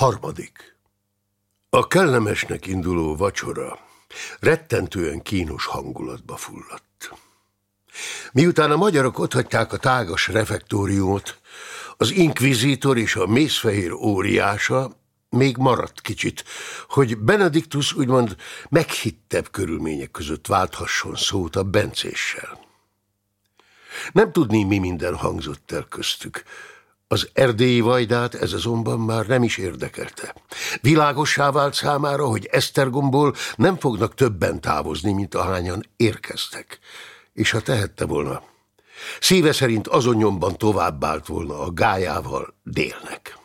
Harmadik. A kellemesnek induló vacsora rettentően kínos hangulatba fulladt. Miután a magyarok otthagyták a tágas refektóriumot, az inkvizítor és a mészfehér óriása még maradt kicsit, hogy Benediktus úgymond meghittebb körülmények között válthasson szót a bencéssel. Nem tudni, mi minden hangzott el köztük. Az erdélyi vajdát ez azonban már nem is érdekelte. Világossá vált számára, hogy Esztergomból nem fognak többen távozni, mint ahányan érkeztek. És ha tehette volna, szíve szerint azon nyomban továbbált volna a gájával délnek.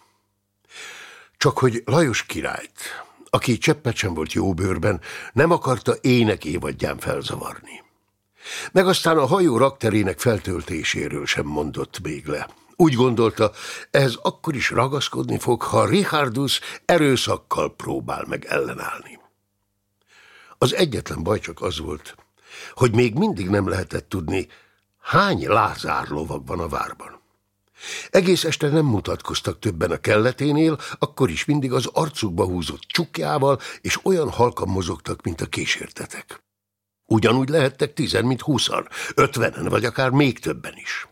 Csak hogy Lajos királyt, aki cseppet sem volt jó bőrben, nem akarta ének évadján felzavarni. Meg aztán a hajó rakterének feltöltéséről sem mondott még le. Úgy gondolta, ez akkor is ragaszkodni fog, ha Richardus erőszakkal próbál meg ellenállni. Az egyetlen baj csak az volt, hogy még mindig nem lehetett tudni, hány lázár lovag van a várban. Egész este nem mutatkoztak többen a kelleténél, akkor is mindig az arcukba húzott csukjával, és olyan halkan mozogtak, mint a kísértetek. Ugyanúgy lehettek tizen, mint húszan, ötvenen, vagy akár még többen is.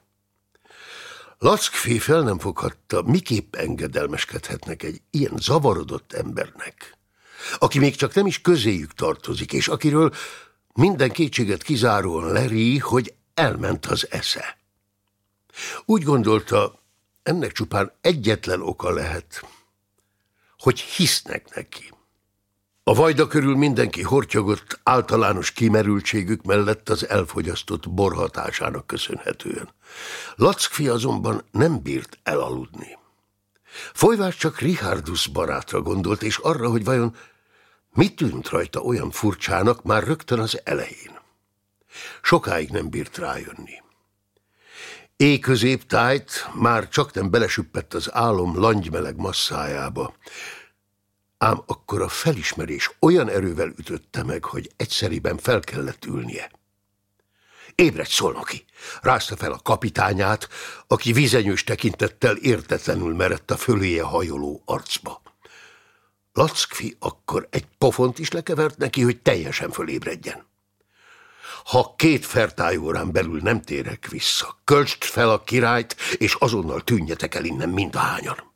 Lackfé fel nem foghatta, miképp engedelmeskedhetnek egy ilyen zavarodott embernek, aki még csak nem is közéjük tartozik, és akiről minden kétséget kizáróan leri, hogy elment az esze. Úgy gondolta, ennek csupán egyetlen oka lehet, hogy hisznek neki. A vajda körül mindenki hortyogott általános kimerültségük mellett az elfogyasztott borhatásának köszönhetően. Lackfi azonban nem bírt elaludni. Folyvás csak Richardus barátra gondolt, és arra, hogy vajon mi tűnt rajta olyan furcsának már rögtön az elején. Sokáig nem bírt rájönni. Éjközéptájt már csak nem belesüppett az álom langymeleg masszájába, ám akkor a felismerés olyan erővel ütötte meg, hogy egyszeriben fel kellett ülnie. Ébredj, szolnoki! Rázta fel a kapitányát, aki vizenyős tekintettel értetlenül merett a föléje hajoló arcba. Lackfi akkor egy pofont is lekevert neki, hogy teljesen fölébredjen. Ha két fertájórán belül nem térek vissza, költsd fel a királyt, és azonnal tűnjetek el innen mindahányan.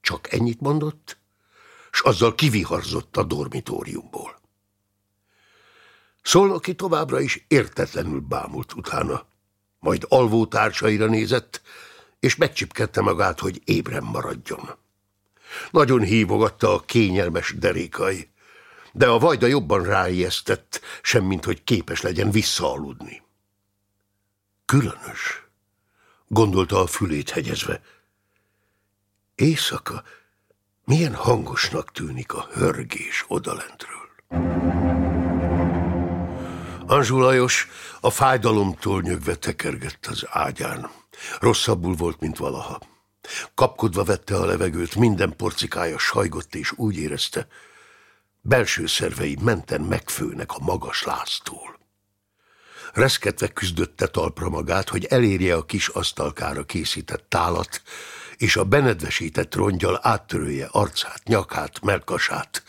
Csak ennyit mondott, s azzal kiviharzott a dormitóriumból. Szolnoki továbbra is értetlenül bámult utána, majd alvó társaira nézett, és megcsipkedte magát, hogy ébren maradjon. Nagyon hívogatta a kényelmes derékai, de a vajda jobban ráijesztett, semmint hogy képes legyen visszaaludni. Különös, gondolta a fülét hegyezve. Éjszaka milyen hangosnak tűnik a hörgés odalentről. Anzsú Lajos a fájdalomtól nyögve tekergett az ágyán. Rosszabbul volt, mint valaha. Kapkodva vette a levegőt, minden porcikája sajgott, és úgy érezte, belső szervei menten megfőnek a magas láztól. Reszketve küzdötte talpra magát, hogy elérje a kis asztalkára készített tálat, és a benedvesített rongyal áttörője arcát, nyakát, melkasát,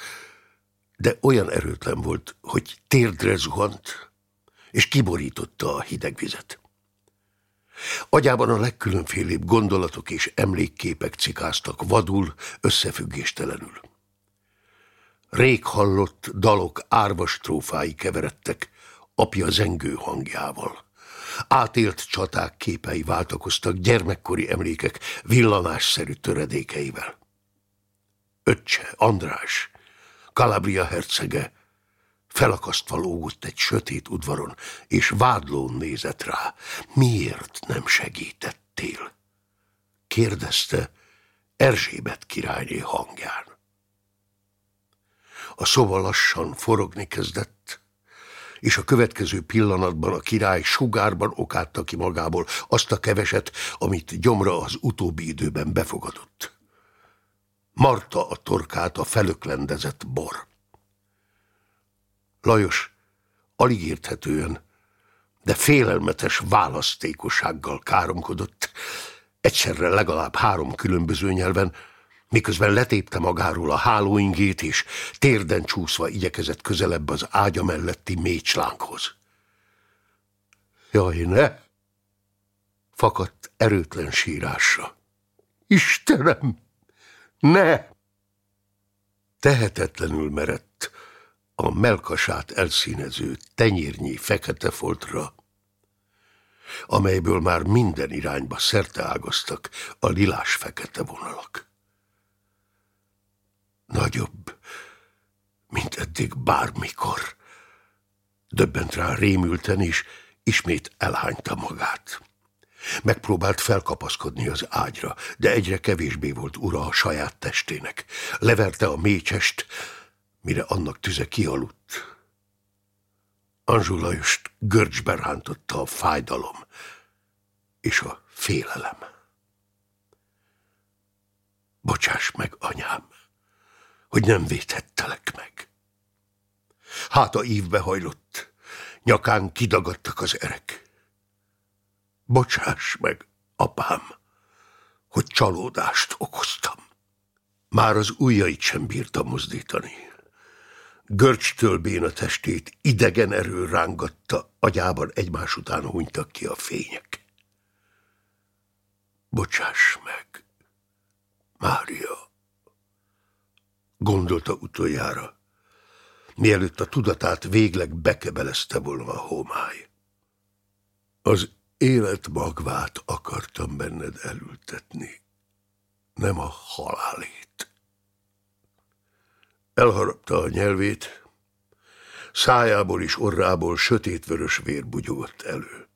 de olyan erőtlen volt, hogy térdre zuhant, és kiborította a hideg vizet. Agyában a legkülönfélébb gondolatok és emlékképek cikáztak vadul, összefüggéstelenül. Rég hallott dalok árvas trófái keveredtek apja zengő hangjával. Átélt csaták képei váltakoztak gyermekkori emlékek villanásszerű töredékeivel. Öccse, András, Calabria hercege, felakasztva lógott egy sötét udvaron, és vádlón nézett rá. Miért nem segítettél? kérdezte Erzsébet királyné hangján. A szoba lassan forogni kezdett, és a következő pillanatban a király sugárban okátta ki magából azt a keveset, amit gyomra az utóbbi időben befogadott. Marta a torkát a felöklendezett bor. Lajos alig érthetően, de félelmetes választékossággal káromkodott, egyszerre legalább három különböző nyelven, miközben letépte magáról a hálóingét, és térden csúszva igyekezett közelebb az ágya melletti mécslánkhoz. Jaj, ne! Fakadt erőtlen sírásra. Istenem, ne! Tehetetlenül merett a melkasát elszínező tenyérnyi fekete foltra, amelyből már minden irányba szerteágaztak a lilás-fekete vonalak. Nagyobb, mint eddig bármikor. Döbbent rá rémülten is, ismét elhányta magát. Megpróbált felkapaszkodni az ágyra, de egyre kevésbé volt ura a saját testének. Leverte a mécsest, mire annak tüze kialudt. Anzsú Lajost görcsbe rántotta a fájdalom és a félelem. Bocsáss meg, anyám, hogy nem védhettelek meg. Háta ívbe hajlott, nyakán kidagadtak az erek. Bocsáss meg, apám, hogy csalódást okoztam. Már az ujjait sem bírta mozdítani. Görcstől béna testét idegen erő rángatta, agyában egymás után hunytak ki a fények. Bocsáss meg, Mária, gondolta utoljára, mielőtt a tudatát végleg bekebelezte volna a homály. Az élet magvát akartam benned elültetni, nem a halálét. Elharapta a nyelvét, szájából és orrából sötétvörös vér bugyogott elő.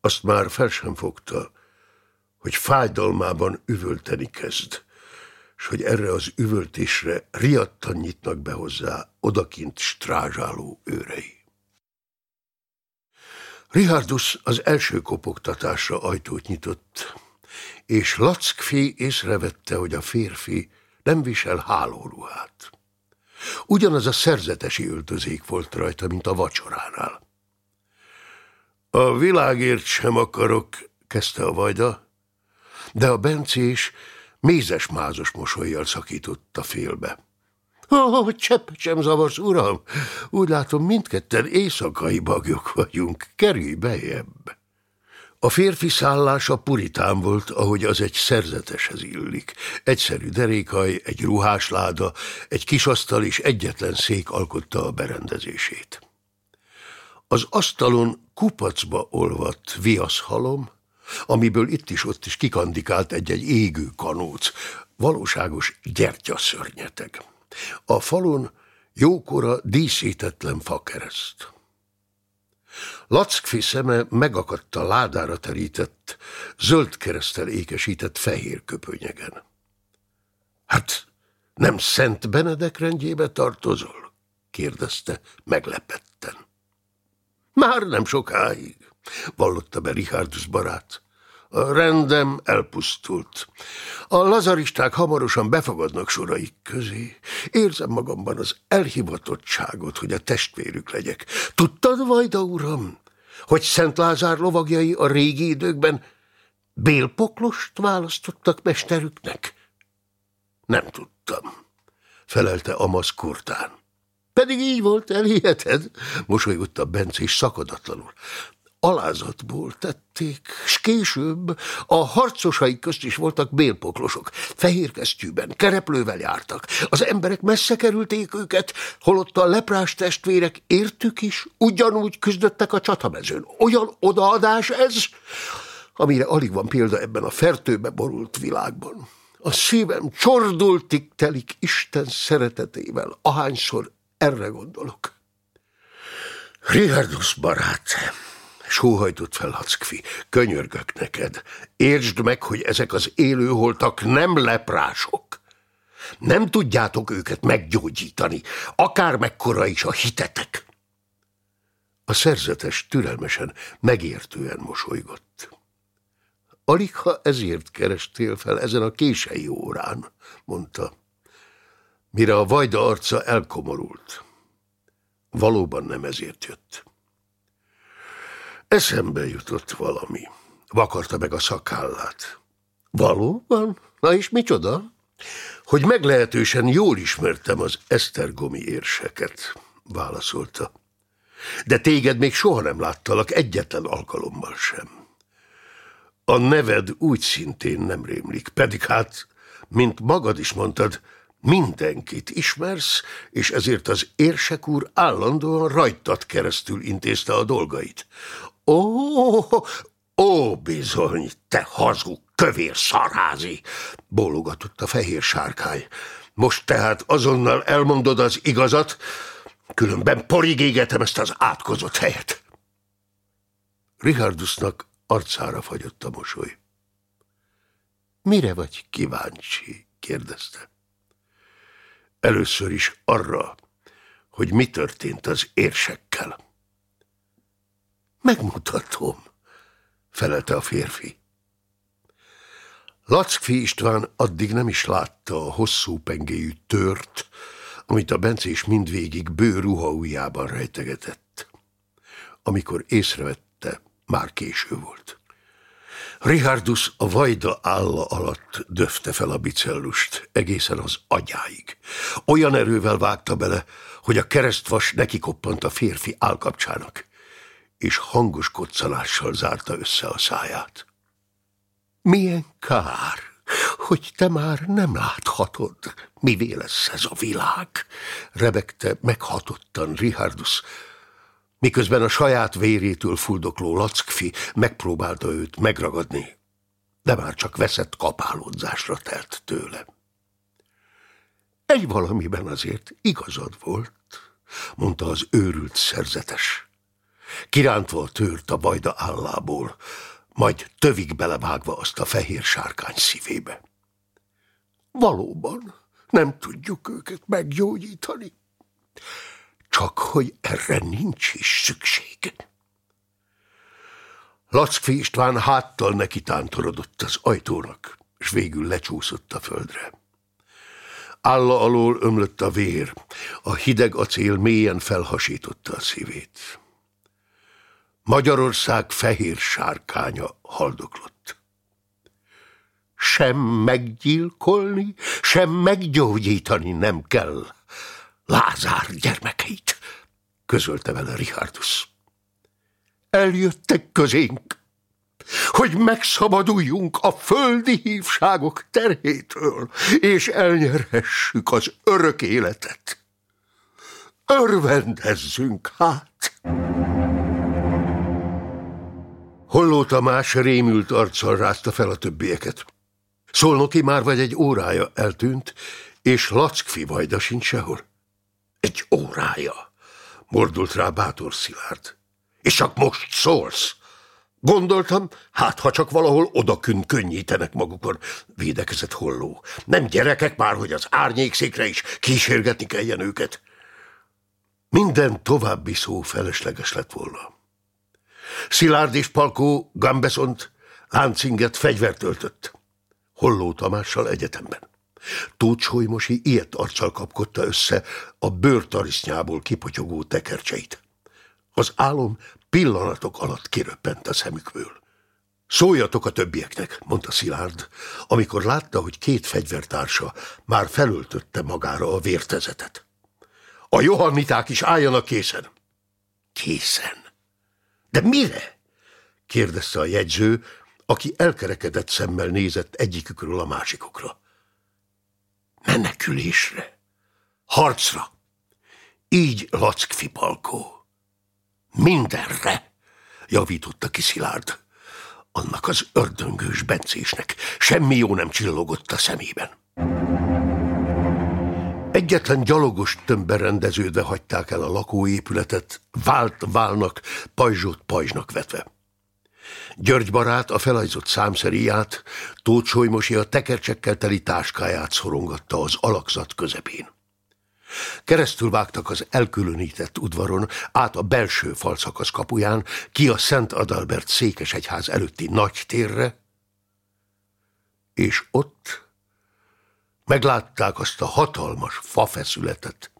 Azt már fel sem fogta, hogy fájdalmában üvölteni kezd, és hogy erre az üvöltésre riadtan nyitnak be hozzá odakint strázsáló őrei. Richardus az első kopogtatásra ajtót nyitott, és Lackfi észrevette, hogy a férfi nem visel hálóruhát. Ugyanaz a szerzetesi öltözék volt rajta, mint a vacsoránál. A világért sem akarok, kezdte a vajda, de a bencés mézes-mázos mosolyjal szakította félbe. Ó, csepp sem zavarsz, uram! Úgy látom, mindketten éjszakai bagyok vagyunk. Kerülj bejebb! A férfi szállása puritán volt, ahogy az egy szerzeteshez illik. Egyszerű derékhaj, egy ruhásláda, egy kis asztal és egyetlen szék alkotta a berendezését. Az asztalon kupacba olvadt viaszhalom, amiből itt is ott is kikandikált egy-egy égő kanóc, valóságos gyertyaszörnyeteg. A falon jókora díszítetlen fakereszt. Lackfi szeme megakadt a ládára terített, zöld keresztel ékesített fehér köpönyegen. Hát nem Szent Benedek rendjébe tartozol? kérdezte meglepetten. Már nem sokáig, vallotta be Richardus barát. A rendem elpusztult. A lazaristák hamarosan befogadnak soraik közé. Érzem magamban az elhivatottságot, hogy a testvérük legyek. Tudtad, Vajda uram, hogy Szent Lázár lovagjai a régi időkben bélpoklost választottak mesterüknek? Nem tudtam, felelte Amasz kurtán. Pedig így volt, elhiheted? Mosolygott a Bence, és szakadatlanul alázatból tették, s később a harcosai közt is voltak bélpoklosok, fehér kesztyűben, kereplővel jártak. Az emberek messze kerülték őket, holott a leprás testvérek értük is, ugyanúgy küzdöttek a csatamezőn. Olyan odaadás ez, amire alig van példa ebben a fertőbe borult világban. A szívem csordultig telik Isten szeretetével, ahányszor erre gondolok. Richardus barát, Sóhajtott fel Hackfi. Könyörgök neked. Értsd meg, hogy ezek az élőholtak nem leprások. Nem tudjátok őket meggyógyítani, akár mekkora is a hitetek. A szerzetes türelmesen, megértően mosolygott. Alig, ha ezért kerestél fel ezen a kései órán, mondta, mire a vajda arca elkomorult. Valóban nem ezért jött. Eszembe jutott valami. Vakarta meg a szakállát. Valóban? Na és micsoda? Hogy meglehetősen jól ismertem az esztergomi érseket, válaszolta. De téged még soha nem láttalak egyetlen alkalommal sem. A neved úgy szintén nem rémlik, pedig hát, mint magad is mondtad, mindenkit ismersz, és ezért az érsek úr állandóan rajtad keresztül intézte a dolgait. Ó, ó, bizony, te hazug, kövér szarházi, bólogatott a fehér sárkány. Most tehát azonnal elmondod az igazat, különben porig égetem ezt az átkozott helyet. Richardusnak arcára fagyott a mosoly. Mire vagy kíváncsi? kérdezte. Először is arra, hogy mi történt az érsekkel. Megmutatom, felelte a férfi. Lackfi István addig nem is látta a hosszú pengéjű tört, amit a bencés mindvégig bő ruha ujjában rejtegetett. Amikor észrevette, már késő volt. Richardus a vajda álla alatt döfte fel a bicellust, egészen az agyáig. Olyan erővel vágta bele, hogy a keresztvas neki koppant a férfi állkapcsának, és hangos koccanással zárta össze a száját. Milyen kár, hogy te már nem láthatod, mivé lesz ez a világ, rebegte meghatottan Richardus, miközben a saját vérétől fuldokló lackfi megpróbálta őt megragadni, de már csak veszett kapálódzásra telt tőle. Egy valamiben azért igazad volt, mondta az őrült szerzetes. Kirántva a tört a bajda állából, majd tövig belevágva azt a fehér sárkány szívébe. Valóban nem tudjuk őket meggyógyítani csak hogy erre nincs is szükség. Lackfi István háttal neki tántorodott az ajtónak, és végül lecsúszott a földre. Álla alól ömlött a vér, a hideg acél mélyen felhasította a szívét. Magyarország fehér sárkánya haldoklott. Sem meggyilkolni, sem meggyógyítani nem kell, Lázár gyermekeit, közölte vele Richardus. Eljöttek közénk, hogy megszabaduljunk a földi hívságok terhétől, és elnyerhessük az örök életet. Örvendezzünk hát! Holló Tamás rémült arccal rázta fel a többieket. Szolnoki már vagy egy órája eltűnt, és Lackfi vajda sincs sehol. Egy órája, mordult rá bátor Szilárd. És csak most szólsz. Gondoltam, hát ha csak valahol odakün könnyítenek magukon, védekezett holló. Nem gyerekek már, hogy az árnyékszékre is kísérgetni kelljen őket. Minden további szó felesleges lett volna. Szilárd és Palkó Gambeszont láncinget fegyvert öltött. Holló Tamással egyetemben. Tóth Solymosi ilyet arccal kapkodta össze a bőrtarisznyából kipotyogó tekercseit. Az álom pillanatok alatt kiröppent a szemükből. Szóljatok a többieknek, mondta Szilárd, amikor látta, hogy két fegyvertársa már felöltötte magára a vértezetet. A johanniták is álljanak készen. Készen? De mire? kérdezte a jegyző, aki elkerekedett szemmel nézett egyikükről a másikokra menekülésre, harcra. Így Lack Fipalkó. Mindenre, javította ki Szilárd. Annak az ördöngős bencésnek semmi jó nem csillogott a szemében. Egyetlen gyalogos tömbben rendeződve hagyták el a lakóépületet, vált válnak, pajzsot pajzsnak vetve. György barát a felajzott számszeríját, Tóth Solymosi a tekercsekkel teli táskáját szorongatta az alakzat közepén. Keresztül vágtak az elkülönített udvaron, át a belső falszakasz kapuján, ki a Szent Adalbert székesegyház előtti nagy térre, és ott meglátták azt a hatalmas fafeszületet,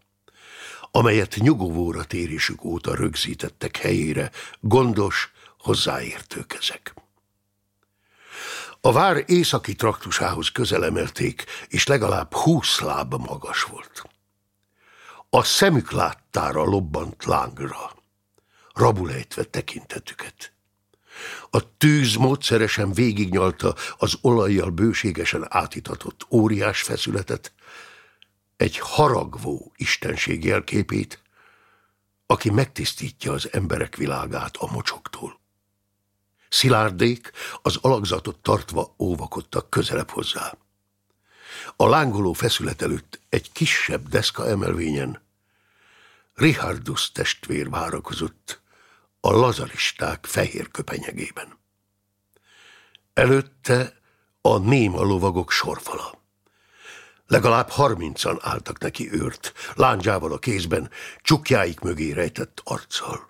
amelyet nyugovóra térésük óta rögzítettek helyére, gondos, hozzáértő kezek. A vár északi traktusához közelemelték, és legalább húsz láb magas volt. A szemük láttára lobbant lángra, rabulejtve tekintetüket. A tűz módszeresen végignyalta az olajjal bőségesen átitatott óriás feszületet, egy haragvó istenség jelképét, aki megtisztítja az emberek világát a mocsoktól. Szilárdék az alakzatot tartva óvakodtak közelebb hozzá. A lángoló feszület előtt egy kisebb deszka emelvényen Richardus testvér várakozott a lazaristák fehér köpenyegében. Előtte a néma lovagok sorfala. Legalább harmincan álltak neki őrt, lándzsával a kézben, csukjáik mögé rejtett arccal.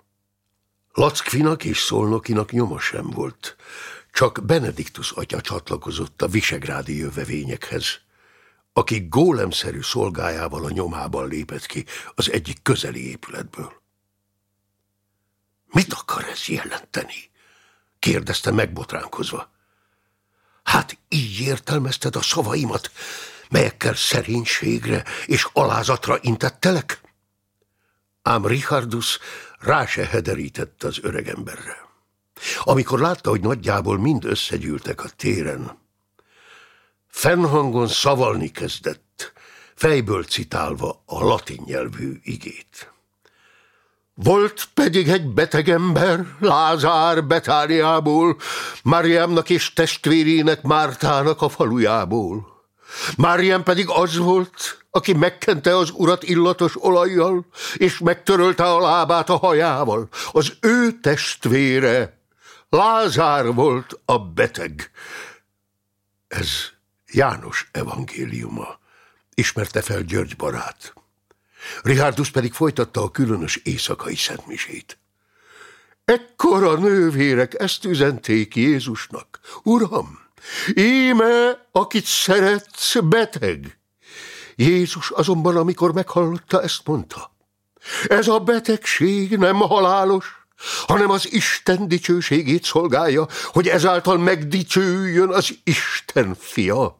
Lackfinak és Szolnokinak nyoma sem volt, csak Benediktus atya csatlakozott a visegrádi jövevényekhez, aki gólemszerű szolgájával a nyomában lépett ki az egyik közeli épületből. Mit akar ez jelenteni? kérdezte megbotránkozva. Hát így értelmezted a szavaimat, melyekkel szerénységre és alázatra intettelek? Ám Richardus rá se hederített az öregemberre. Amikor látta, hogy nagyjából mind összegyűltek a téren, fennhangon szavalni kezdett, fejből citálva a latin nyelvű igét. Volt pedig egy beteg ember, Lázár Betániából, Máriámnak és testvérének Mártának a falujából. Máriám pedig az volt, aki megkente az urat illatos olajjal, és megtörölte a lábát a hajával. Az ő testvére, Lázár volt a beteg. Ez János evangéliuma, ismerte fel György barát. Richardus pedig folytatta a különös éjszakai szentmisét. Ekkor a nővérek ezt üzenték Jézusnak. Uram, íme, akit szeretsz, beteg. Jézus azonban, amikor meghallotta, ezt mondta. Ez a betegség nem halálos, hanem az Isten dicsőségét szolgálja, hogy ezáltal megdicsőjön az Isten fia.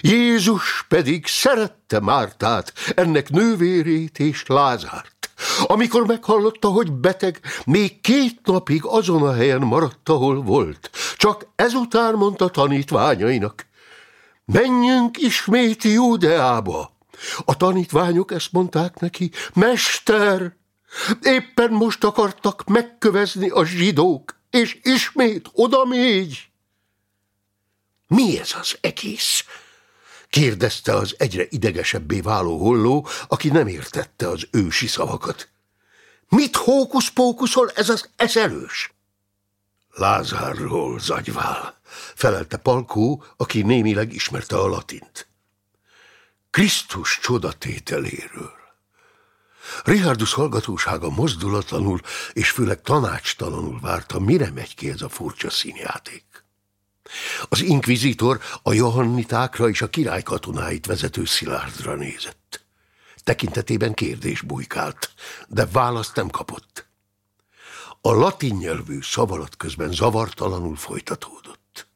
Jézus pedig szerette Mártát, ennek nővérét és Lázárt. Amikor meghallotta, hogy beteg, még két napig azon a helyen maradt, ahol volt. Csak ezután mondta tanítványainak, menjünk ismét Júdeába. A tanítványok ezt mondták neki, Mester, éppen most akartak megkövezni a zsidók, és ismét oda mégy. Mi ez az egész? Kérdezte az egyre idegesebbé váló holló, aki nem értette az ősi szavakat. Mit hókusz-pókuszol ez az eszelős? Lázárról, zagyvál, felelte Palkó, aki némileg ismerte a latint. Krisztus csodatételéről. Richardus hallgatósága mozdulatlanul és főleg tanácstalanul várta, mire megy ki ez a furcsa színjáték. Az inkvizitor a johannitákra és a király katonáit vezető Szilárdra nézett. Tekintetében kérdés bujkált, de választ nem kapott. A latin nyelvű szavalat közben zavartalanul folytatódott.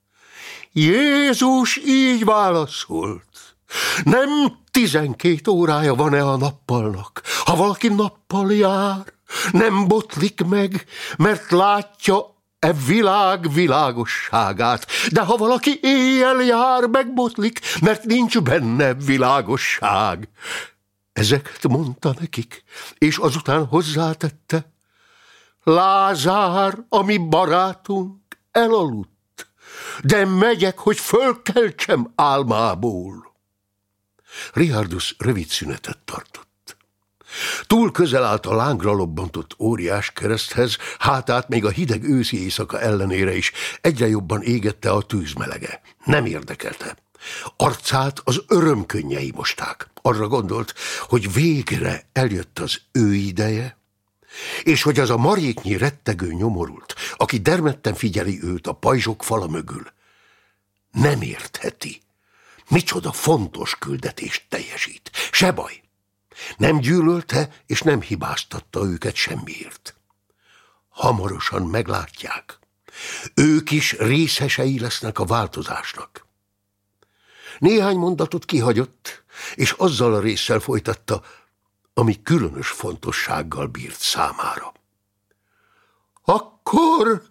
Jézus így válaszolt. Nem tizenkét órája van-e a nappalnak? Ha valaki nappal jár, nem botlik meg, mert látja e világ világosságát. De ha valaki éjjel jár, megbotlik, mert nincs benne világosság. Ezeket mondta nekik, és azután hozzátette, Lázár, ami barátunk, elaludt, de megyek, hogy fölkeltsem álmából. Richardus rövid szünetet tartott. Túl közel állt a lángra lobbantott óriás kereszthez, hátát még a hideg őszi éjszaka ellenére is egyre jobban égette a tűzmelege. Nem érdekelte. Arcát az örömkönnyei mosták. Arra gondolt, hogy végre eljött az ő ideje, és hogy az a maréknyi rettegő nyomorult, aki dermedten figyeli őt a pajzsok fala mögül, nem értheti, micsoda fontos küldetést teljesít. Se baj, nem gyűlölte és nem hibáztatta őket semmiért. Hamarosan meglátják, Ők is részesei lesznek a változásnak. Néhány mondatot kihagyott, és azzal a résszel folytatta, ami különös fontossággal bírt számára. Akkor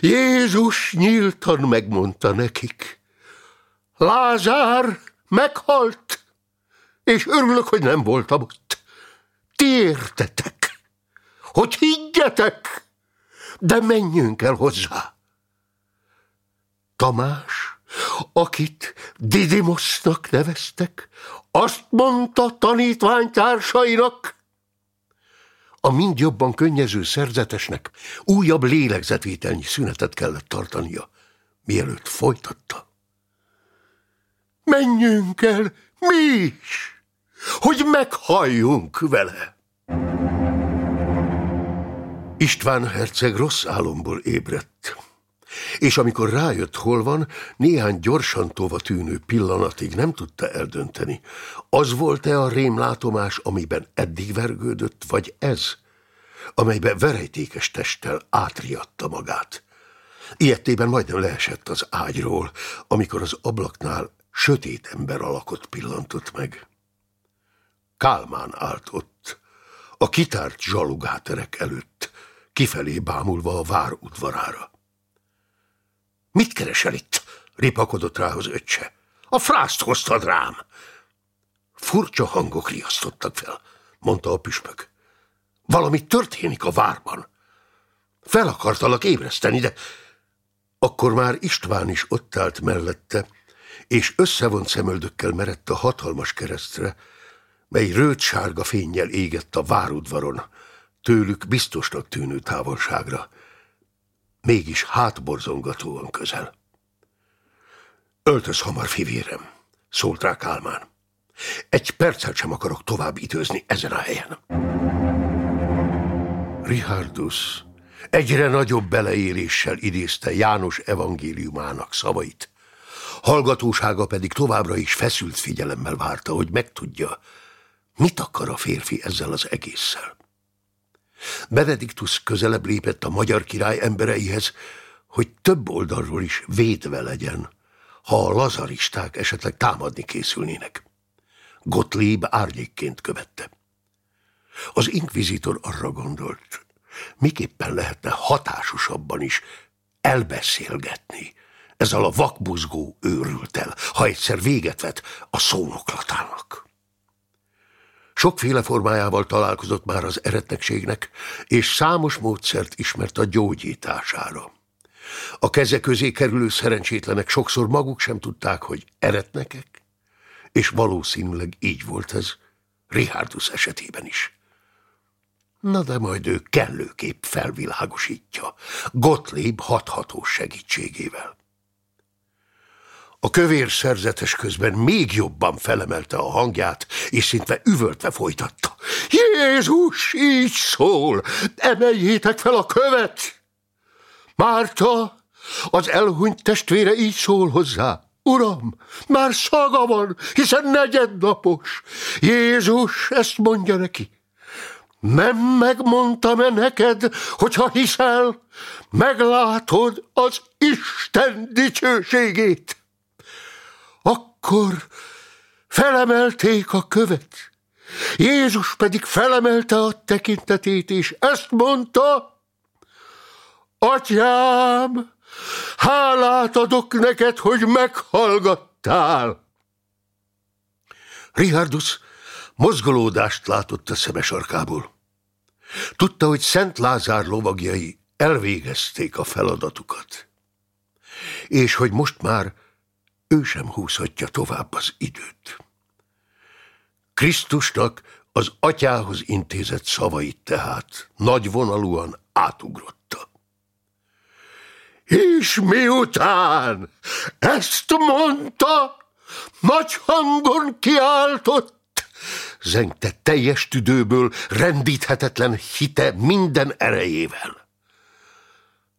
Jézus nyíltan megmondta nekik, Lázár meghalt, és örülök, hogy nem voltam ott. Ti értetek, hogy higgyetek, de menjünk el hozzá. Tamás, akit Didimosznak neveztek, azt mondta tanítványtársainak, a mind jobban könnyező szerzetesnek újabb lélegzetvételnyi szünetet kellett tartania, mielőtt folytatta. Menjünk el, mi is, hogy meghalljunk vele. István herceg rossz álomból ébredt, és amikor rájött, hol van, néhány gyorsan tova tűnő pillanatig nem tudta eldönteni, az volt-e a rémlátomás, amiben eddig vergődött, vagy ez, amelybe verejtékes testtel átriadta magát. Ilyettében majdnem leesett az ágyról, amikor az ablaknál sötét ember alakot pillantott meg. Kálmán állt ott, a kitárt zsalugáterek előtt, kifelé bámulva a vár udvarára. Mit keresel itt? ripakodott rá az öccse. A frászt hoztad rám. Furcsa hangok riasztottak fel, mondta a püspök. Valami történik a várban. Fel akartalak ébreszteni, de akkor már István is ott állt mellette, és összevont szemöldökkel merett a hatalmas keresztre, mely rőt sárga fényjel égett a várudvaron, tőlük biztosnak tűnő távolságra mégis hátborzongatóan közel. Öltöz hamar, fivérem, szólt rá Kálmán. Egy percet sem akarok tovább időzni ezen a helyen. Richardus egyre nagyobb beleéléssel idézte János evangéliumának szavait. Hallgatósága pedig továbbra is feszült figyelemmel várta, hogy megtudja, mit akar a férfi ezzel az egésszel. Benediktus közelebb lépett a magyar király embereihez, hogy több oldalról is védve legyen, ha a lazaristák esetleg támadni készülnének. Gottlieb árnyékként követte. Az inkvizitor arra gondolt, miképpen lehetne hatásosabban is elbeszélgetni ezzel a vakbuzgó őrültel, ha egyszer véget vet a szónoklatának. Sokféle formájával találkozott már az eretnekségnek, és számos módszert ismert a gyógyítására. A keze közé kerülő szerencsétlenek sokszor maguk sem tudták, hogy eretnekek, és valószínűleg így volt ez Richardus esetében is. Na de majd ő kellőképp felvilágosítja, Gottlieb hathatós segítségével. A kövér szerzetes közben még jobban felemelte a hangját, és szintve üvöltve folytatta. Jézus így szól, emeljétek fel a követ! Márta, az elhunyt testvére így szól hozzá. Uram, már szaga van, hiszen negyednapos. Jézus ezt mondja neki. Nem megmondtam-e neked, hogyha hiszel, meglátod az Isten dicsőségét? Akkor felemelték a követ. Jézus pedig felemelte a tekintetét, és ezt mondta, Atyám, hálát adok neked, hogy meghallgattál. Richardus mozgolódást látott a szemes arkából. Tudta, hogy Szent Lázár lovagjai elvégezték a feladatukat, és hogy most már ő sem húzhatja tovább az időt. Krisztusnak az atyához intézett szavait tehát nagyvonalúan átugrotta. És miután ezt mondta, nagy hangon kiáltott, zengte teljes tüdőből rendíthetetlen hite minden erejével.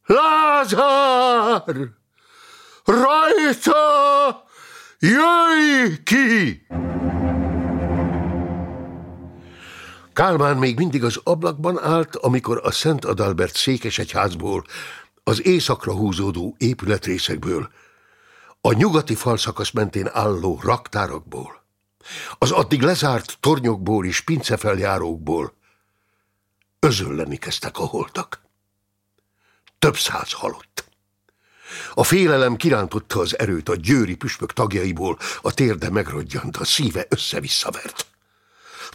Lázár! Rajta! Jöjj ki! Kálmán még mindig az ablakban állt, amikor a Szent Adalbert székesegyházból Az északra húzódó épületrészekből, a nyugati falszakasz mentén álló raktárakból, az addig lezárt tornyokból és pincefeljárókból özölleni kezdtek a holtak. Több száz halott. A félelem kirántotta az erőt a győri püspök tagjaiból, a térde megrodjant, a szíve össze-visszavert.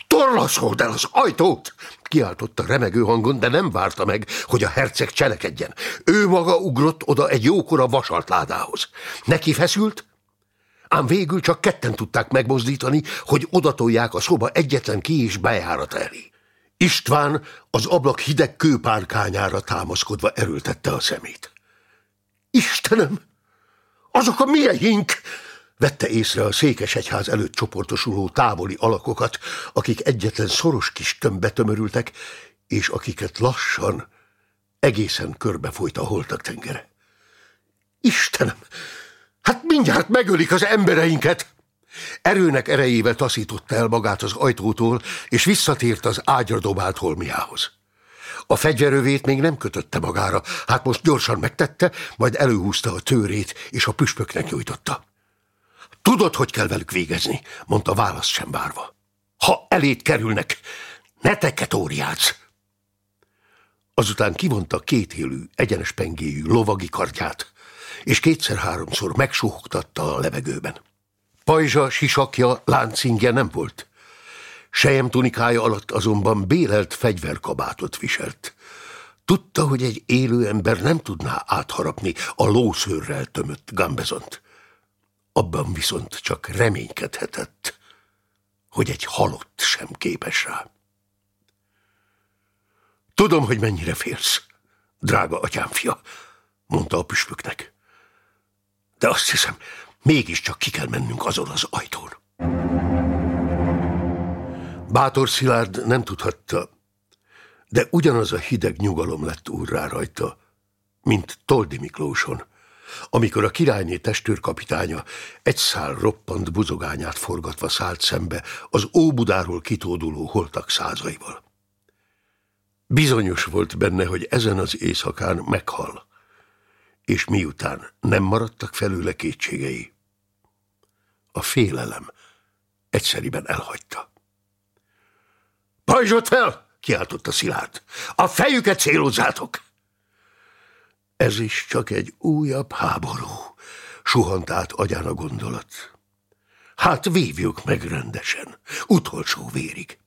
Torlaszold el az ajtót! Kiáltotta remegő hangon, de nem várta meg, hogy a herceg cselekedjen. Ő maga ugrott oda egy jókora vasalt ládához. Neki feszült, ám végül csak ketten tudták megmozdítani, hogy odatolják a szoba egyetlen ki- és bejárat elé. István az ablak hideg kőpárkányára támaszkodva erőltette a szemét. Istenem! Azok a mieink! Vette észre a székesegyház előtt csoportosuló távoli alakokat, akik egyetlen szoros kis tömbbe tömörültek, és akiket lassan, egészen körbefolyt a holtak tengere. Istenem! Hát mindjárt megölik az embereinket! Erőnek erejével taszította el magát az ajtótól, és visszatért az ágyra dobált holmiához. A fegyverövét még nem kötötte magára, hát most gyorsan megtette, majd előhúzta a tőrét, és a püspöknek nyújtotta. Tudod, hogy kell velük végezni, mondta választ sem várva. Ha elét kerülnek, ne teket óriádsz! Azután kivonta élő, egyenes pengéjű lovagi kardját, és kétszer-háromszor megsuhogtatta a levegőben. Pajzsa, sisakja, láncingje nem volt. Sejem tunikája alatt azonban bélelt fegyverkabátot viselt. Tudta, hogy egy élő ember nem tudná átharapni a lószőrrel tömött gambezont. Abban viszont csak reménykedhetett, hogy egy halott sem képes rá. Tudom, hogy mennyire félsz, drága atyám fia, mondta a püspöknek. De azt hiszem, mégiscsak ki kell mennünk azon az ajtón. Bátor Szilárd nem tudhatta, de ugyanaz a hideg nyugalom lett úrrá rajta, mint Toldi Miklóson, amikor a királyné testőrkapitánya egy szál roppant buzogányát forgatva szállt szembe az Óbudáról kitóduló holtak százaival. Bizonyos volt benne, hogy ezen az éjszakán meghal, és miután nem maradtak felőle kétségei, a félelem egyszeriben elhagyta. Pajzsot fel! kiáltotta Szilárd. A fejüket célozzátok! Ez is csak egy újabb háború, suhant át agyán a gondolat. Hát vívjuk meg rendesen, utolsó vérig.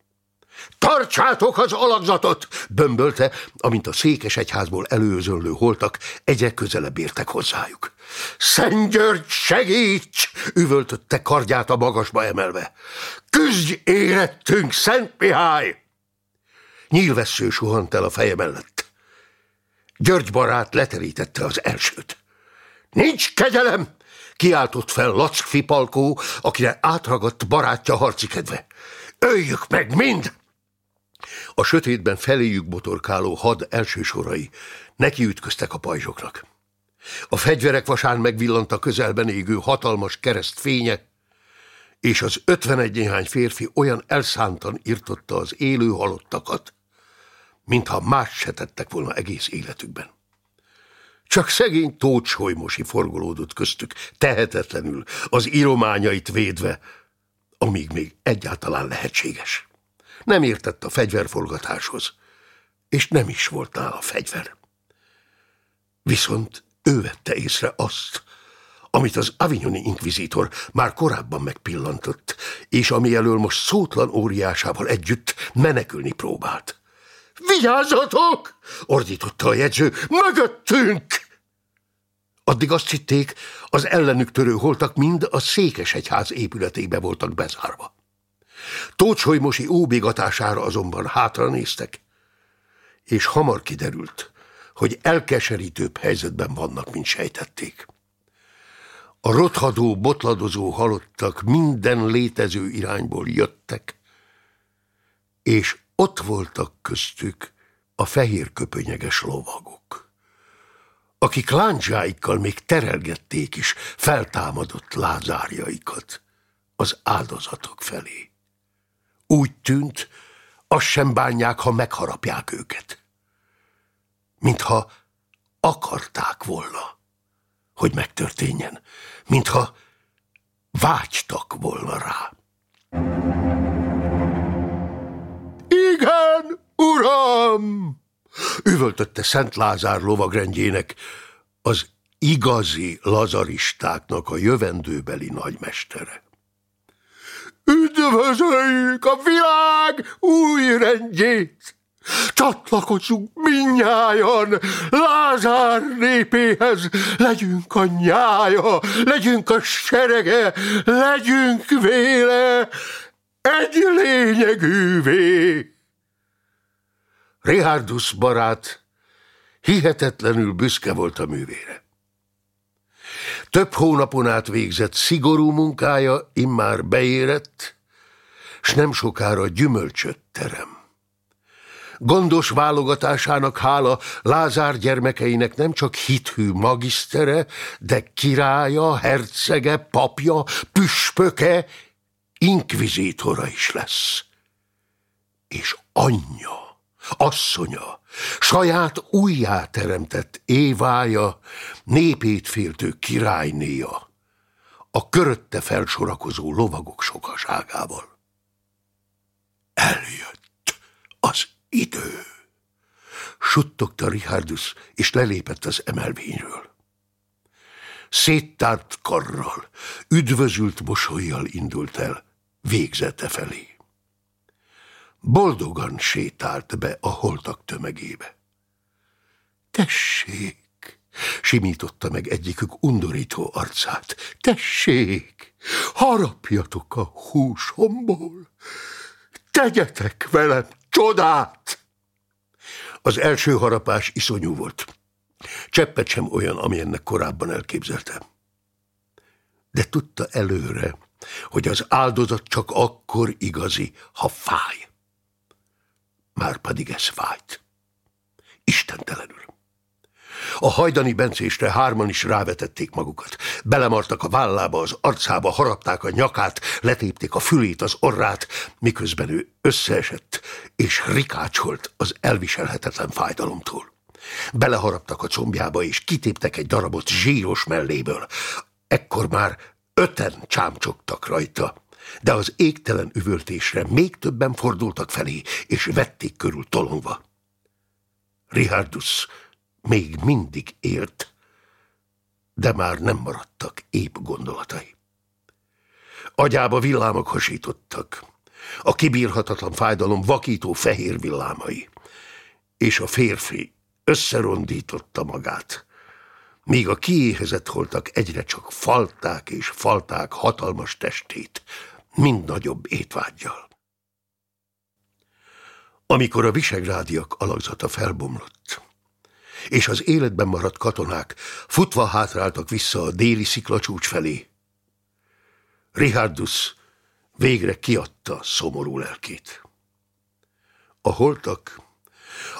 Tartsátok az alakzatot! bömbölte, amint a székes egyházból előzönlő holtak egyre közelebb értek hozzájuk. Szent György, segíts! üvöltötte kardját a magasba emelve. Küzdj érettünk, Szent Mihály! Nyílvessző suhant el a feje mellett. György barát leterítette az elsőt. Nincs kegyelem! kiáltott fel Lack Fipalkó, akire átragadt barátja harci kedve. Öljük meg mind! A sötétben feléjük botorkáló had első sorai nekiütköztek a pajzsoknak. A fegyverek vasán megvillant a közelben égő hatalmas kereszt fénye, és az ötvenegy néhány férfi olyan elszántan irtotta az élő halottakat, mintha más se tettek volna egész életükben. Csak szegény Tócs Holymosi forgolódott köztük, tehetetlenül, az írományait védve, amíg még egyáltalán lehetséges. Nem értett a fegyverforgatáshoz, és nem is volt nála fegyver. Viszont ő vette észre azt, amit az avignoni inkvizitor már korábban megpillantott, és ami elől most szótlan óriásával együtt menekülni próbált. Vigyázzatok! ordította a jegyző. Mögöttünk! Addig azt hitték, az ellenük törő holtak mind a székesegyház épületébe voltak bezárva. Tócsolymosi óbégatására azonban hátra néztek, és hamar kiderült, hogy elkeserítőbb helyzetben vannak, mint sejtették. A rothadó, botladozó halottak minden létező irányból jöttek, és ott voltak köztük a fehér köpönyeges lovagok, akik lándzsáikkal még terelgették is feltámadott lázárjaikat az áldozatok felé. Úgy tűnt, azt sem bánják, ha megharapják őket. Mintha akarták volna, hogy megtörténjen, mintha vágytak volna rá. Igen, uram! Üvöltötte Szent Lázár lovagrendjének az igazi lazaristáknak a jövendőbeli nagymestere. Üdvözöljük a világ új rendjét! Csatlakozzunk minnyájan Lázár népéhez, legyünk a nyája, legyünk a serege, legyünk véle egy lényegűvé. Richardus barát hihetetlenül büszke volt a művére. Több hónapon át végzett szigorú munkája immár beérett, s nem sokára gyümölcsöt terem. Gondos válogatásának hála Lázár gyermekeinek nem csak hithű magisztere, de királya, hercege, papja, püspöke, inkvizítora is lesz. És anyja, asszonya, saját újjáteremtett Évája, népét féltő királynéja, a körötte felsorakozó lovagok sokaságával. Eljött az idő! Suttogta Richardus, és lelépett az emelvényről. Széttárt karral, üdvözült mosolyjal indult el, végzete felé. Boldogan sétált be a holtak tömegébe. Tessék, simította meg egyikük undorító arcát. Tessék, harapjatok a húsomból, tegyetek velem Csodát! Az első harapás iszonyú volt. Cseppet sem olyan, ami ennek korábban elképzelte. De tudta előre, hogy az áldozat csak akkor igazi, ha fáj. Már pedig ez fájt. Istentelenül. A hajdani bencésre hárman is rávetették magukat. Belemartak a vállába, az arcába, harapták a nyakát, letépték a fülét, az orrát, miközben ő összeesett, és rikácsolt az elviselhetetlen fájdalomtól. Beleharaptak a combjába, és kitéptek egy darabot zsíros melléből. Ekkor már öten csámcsogtak rajta, de az égtelen üvöltésre még többen fordultak felé, és vették körül tolongva. Richardus még mindig élt, de már nem maradtak épp gondolatai. Agyába villámok hasítottak, a kibírhatatlan fájdalom vakító fehér villámai, és a férfi összerondította magát, míg a kiéhezett holtak egyre csak falták és falták hatalmas testét, mind nagyobb étvágyjal. Amikor a visegrádiak alakzata felbomlott, és az életben maradt katonák futva hátráltak vissza a déli sziklacsúcs felé. Richardus végre kiadta szomorú lelkét. A holtak,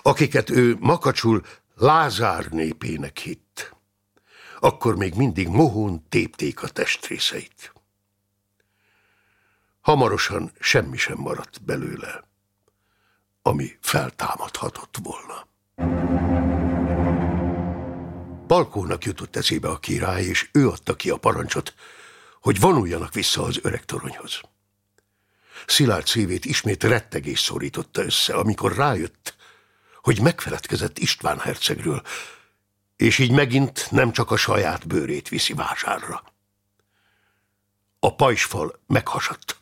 akiket ő makacsul Lázár népének hitt, akkor még mindig mohón tépték a testrészeit. Hamarosan semmi sem maradt belőle, ami feltámadhatott volna. Balkónak jutott eszébe a király, és ő adta ki a parancsot, hogy vonuljanak vissza az öreg toronyhoz. Szilárd szívét ismét rettegés szorította össze, amikor rájött, hogy megfeledkezett István hercegről, és így megint nem csak a saját bőrét viszi vásárra. A pajsfal meghasadt.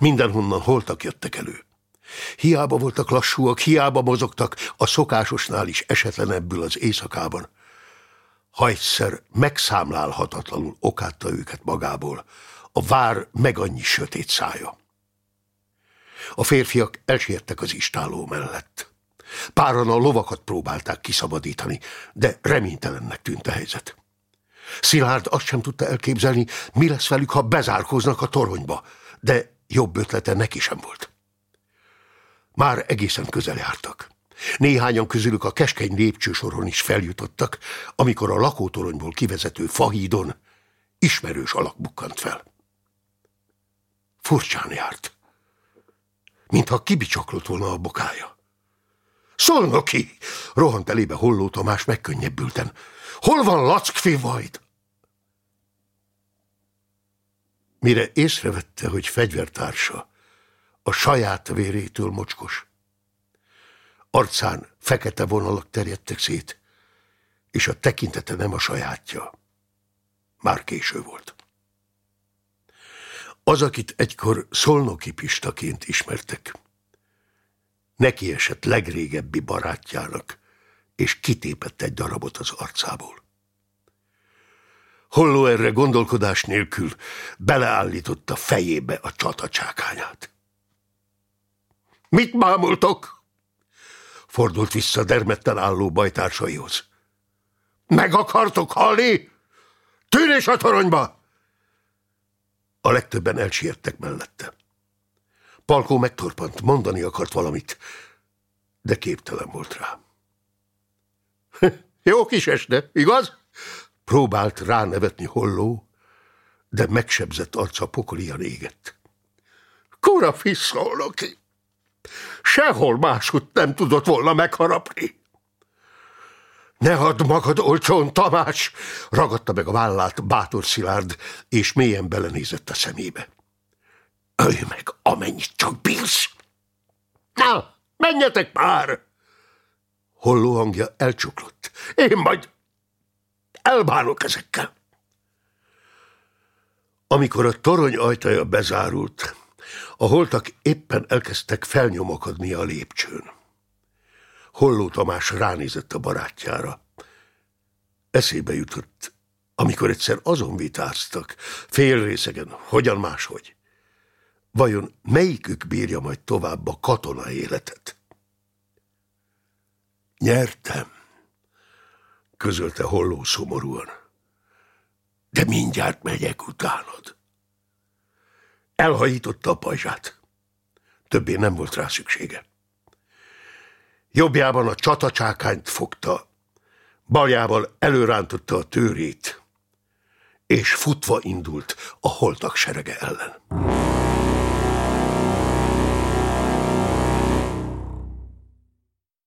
Mindenhonnan holtak jöttek elő. Hiába voltak lassúak, hiába mozogtak a szokásosnál is esetlenebbül az éjszakában ha egyszer megszámlálhatatlanul okátta őket magából, a vár meg annyi sötét szája. A férfiak elsiettek az istáló mellett. Páran a lovakat próbálták kiszabadítani, de reménytelennek tűnt a helyzet. Szilárd azt sem tudta elképzelni, mi lesz velük, ha bezárkoznak a toronyba, de jobb ötlete neki sem volt. Már egészen közel jártak. Néhányan közülük a keskeny lépcsősoron is feljutottak, amikor a lakótoronyból kivezető fahídon ismerős alak bukkant fel. Furcsán járt, mintha kibicsaklott volna a bokája. Szolnoki! Rohant elébe Holló Tamás megkönnyebbülten. Hol van Lackfi Vajd? Mire észrevette, hogy fegyvertársa a saját vérétől mocskos. Arcán fekete vonalak terjedtek szét, és a tekintete nem a sajátja. Már késő volt. Az, akit egykor szolnoki pistaként ismertek, neki esett legrégebbi barátjának, és kitépett egy darabot az arcából. Holló erre gondolkodás nélkül beleállította fejébe a csatacsákányát. Mit bámultok? Fordult vissza dermedten álló bajtársaihoz. Meg akartok halni? Tűnés a toronyba! A legtöbben elsiettek mellette. Palkó megtorpant, mondani akart valamit, de képtelen volt rá. Jó kis este, igaz? Próbált ránevetni holló, de megsebzett arca pokolian égett. Kura fiszolnak ki! Sehol máshogy nem tudott volna megharapni. Ne add magad olcsón, Tamás! Ragadta meg a vállát bátor Szilárd, és mélyen belenézett a szemébe. Ölj meg, amennyit csak bírsz! Na, menjetek már! Holló hangja elcsuklott. Én majd elbánok ezekkel. Amikor a torony ajtaja bezárult, a holtak éppen elkezdtek felnyomokodni a lépcsőn. Holló Tamás ránézett a barátjára. Eszébe jutott, amikor egyszer azon vitáztak, félrészegen, hogyan máshogy. Vajon melyikük bírja majd tovább a katona életet? Nyertem, közölte Holló szomorúan. De mindjárt megyek utánad. Elhajította a pajzsát. Többé nem volt rá szüksége. Jobbjában a csatacsákányt fogta, baljával előrántotta a tőrét, és futva indult a holtak serege ellen.